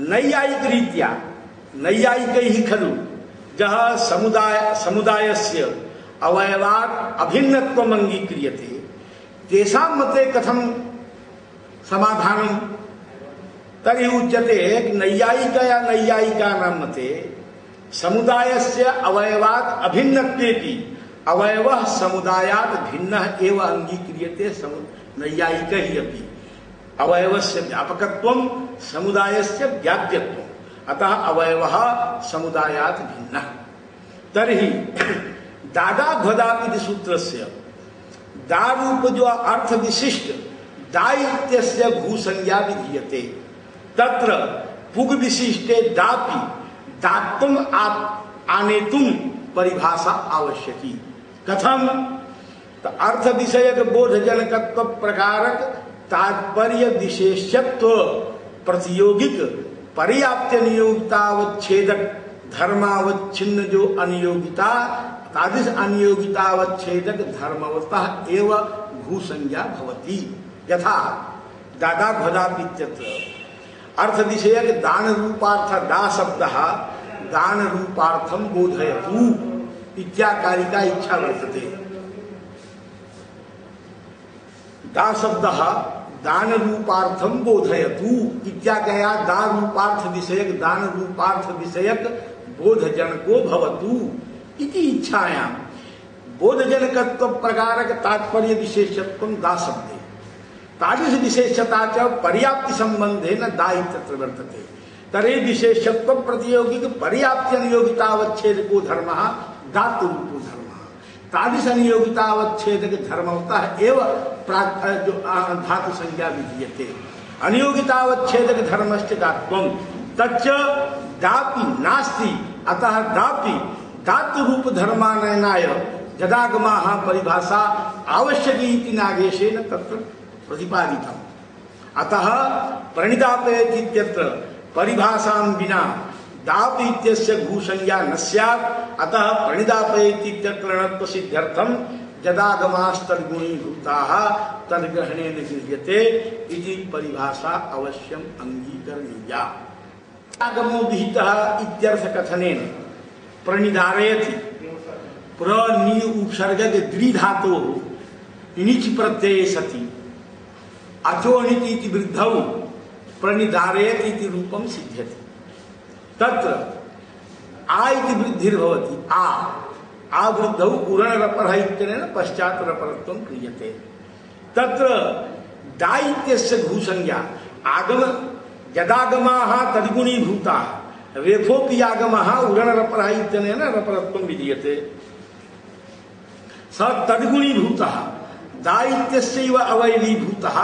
नैयायिक रीत्या, नैयायिक ही खलु, जह समुदाय, समुदायस्य अवयवात् अभिन्नत्वम् अंगीक्रियते, तेषां मते कथं समाधानं? तर्हि उच्यते नैयायिक या नैयायिकानां मते समुदायस्य अवयवात् अभिन्नत्वेपि अवयवः समुदायात् भिन्नः एव नैयायिक ही अपि अवयवस्य व्यापकत्वं, समुदायस्य व्याप्यत्वम् अतः अवयवः समुदायात् भिन्नः। तर्हि दादा घोदा इति सूत्रस्य दारूप जो अर्थ विशिष्ट दायित्वस्य भूसंज्ञा विधीयते। तत्र पुग विशिष्टे दापि दात्तुम आनेतुम परिभाषा आवश्यकी। कथम? अर्थ विषयक बोधजनकत्व प्रकारक तात्पर्य विशेषत्व प्रतियोगिक, पर्याप्त नियोगितावच्छेदक धर्मावच्छिन्न जो अनियोगिता, तादृश अनियोगितावच्छेदक धर्मवता एव भूसंज्ञा भवती। यथा दादा भदापित्यत्र अर्थ विषयक दान रूपार्थ दा शब्द दान रूपार्थम बोधयतु इत्याकारिका इच्छा वर्तते। दा शब्द दान रूपार्थम बोधयतु। इत्याकया दान रूपार्थ विषयक दान रूपार्थ विषयक बोधजन को भवतु इति इच्छायां। बोधजनकत्व प्रकारक तात्पर्य विशेषत्व दा शब्दे तादृश विशेषता च पर्याप्ति संबंधे न दायित्व वर्तते। तरे विशेषत्व प्रतियोगिक, पर्याप्ति अनियोगितावच्छेद को धर्म दातु रूपो धर्म। तादृश अनियोगितावच्छेदक धर्मवता एव जो धातु संज्ञा विधीयते अनियोगितावच्छेदक धर्मश्च दात्वम तच्च दापि नास्ति। अतः दापि धातु रूप धर्मानयनाय जदागमा परिभाषा आवश्यकी नागेशेन तत्र प्रतिपादितम्। अतः प्रणिदापयतीत्यत्र परिभाषां विना दाप इत्यस्य न स्यात्। अतः प्रणिदापयतीत्यत्र णत्व सिद्ध्यर्थं जदागमास्तद्गुणीभूताः तद्ग्रहणेन गृह्यते इति परिभाषा अवश्यम् अङ्गीकरणीया। आगमो विहितः इत्यर्थ कथनेन प्रणिधारयति। प्रनि उपसर्ग द्विधातो निच प्रत्यय सती अचोनिति वृद्धौ प्रणिधारयत इति रूपम सिद्ध्यति। तत्र आ इति वृद्धिर्भवति। आ आ वृद्धौ उरणरपरः इत्यनेन पश्चात् रपरत्वं क्रियते। तत्र दा इत्यस्य भूसंज्ञा, आगम, यदागमाः तद्गुणीभूताः रेफोऽपि आगमः उरणरपरः इत्यनेन रपरत्वं विधीयते। स तद्गुणीभूतः दा इत्यस्यैव अवयवीभूतः,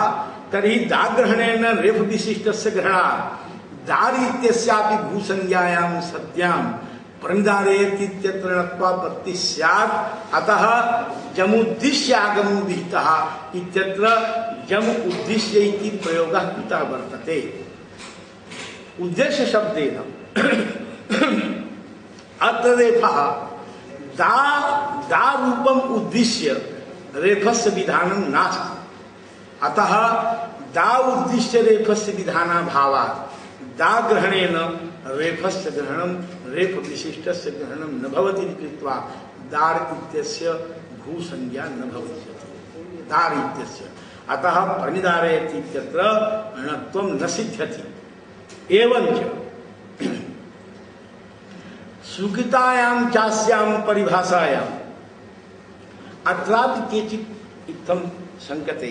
तर्हि दाग्रहणेन रेफ विशिष्टस्य ग्रहणात् दारि इत्यस्यापि भूसंज्ञायां सत्यां णत्वापत्ति स्यात् अतः जमुद्दिश्य आगमो विहितः जम उद्दिश्य इति प्रयोगः कृतः वर्तते। उद्देश्य शब्देन अत्र रेफः दा दा रूपम उद्दिश्य रेफस्य विधानं नास्ति। अतः दा उद्दिश्य रेफस्य विधाना भावा दा ग्रहणेन रेफस्य ग्रहणं रेफ विशिष्टस्य ग्रहणं न भवति कृत्वा दार इत्यस्य भूसंज्ञा न भविष्यति दार इत्यस्य। अतः प्रणिदारयति इत्यत्र णत्वं न सिद्ध्यति। एवञ्च सुकृतायां चास्यां परिभाषायाम्। अत्रापि केचित् इत्थं शङ्कते